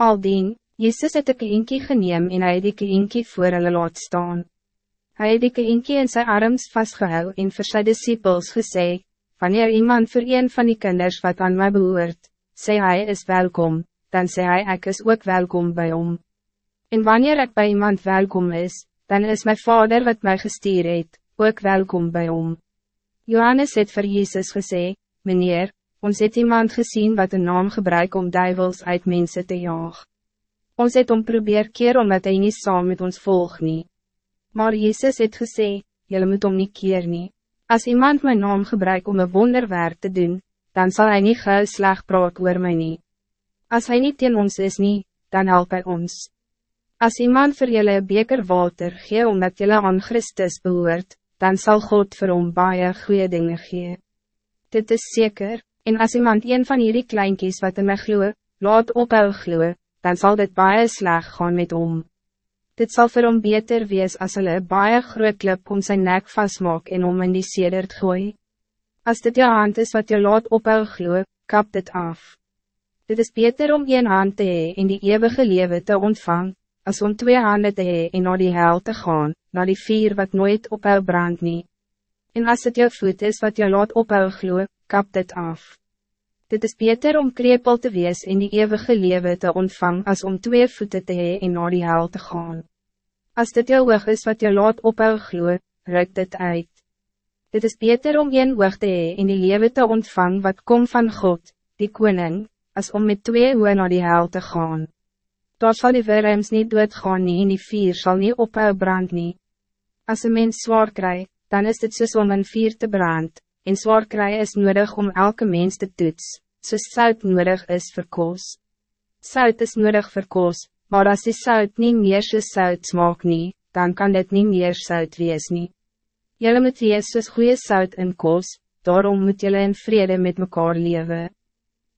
Aldien, Jezus het een inkie geneem en hy het die inkie voor hulle laat staan. Hij het die inkie in sy arms vastgehou en vir sy disciples gesê, wanneer iemand voor een van die kinders wat aan mij behoort, sê hij is welkom, dan sê hij ek is ook welkom bij hom. En wanneer ik bij iemand welkom is, dan is mijn vader wat mij gestuur het, ook welkom bij hom. Johannes het vir Jezus gesê, meneer, ons het iemand gezien wat een naam gebruik om duivels uit mensen te jaag. Ons het om probeer keer omdat hij niet saam met ons volg nie. Maar Jezus het gesê, jylle moet om niet keer nie. As iemand mijn naam gebruik om een wonderwerk te doen, dan zal hij niet gauw slag praat oor my nie. As hy niet in ons is nie, dan help hij ons. As iemand vir jylle een beker water gee omdat jylle aan Christus behoort, dan zal God vir hom baie goeie dinge gee. Dit is zeker, en als iemand een van jullie kleinkies wat in my gloe, laat ophou gloe, dan zal dit baie sleg gaan met hom. Dit zal vir hom beter wees as hulle baie groot klip om zijn nek vastmaak en om in die sedert gooi. Als dit jou hand is wat je laat ophou gloe, kap dit af. Dit is beter om een hand te hee en die eeuwige lewe te ontvang, als om twee handen te hee en naar die hel te gaan, naar die vier wat nooit ophou brand nie. En als het jou voet is wat je laat ophou gloe, kap dit af. Dit is beter om krepel te wees en die eeuwige lewe te ontvang als om twee voeten te hee en naar die hel te gaan. Als dit jou oog is wat je laat ophou glo, ruik dit uit. Dit is beter om een oog te hee en die lewe te ontvang wat kom van God, die koning, als om met twee oog naar die hel te gaan. Daar zal die verrems niet doodgaan nie en die vier zal niet ophou brand nie. Als een mens zwaar krijgt, dan is het soos om een vier te brand, en zwaar kry is nodig om elke mens te toets, soos sout nodig is vir koos. Sout is nodig vir koos, maar als die sout niet meer soos sout smaak nie, dan kan dit niet meer sout wees nie. Julle moet wees soos goeie sout in koos, daarom moet julle in vrede met mekaar leven.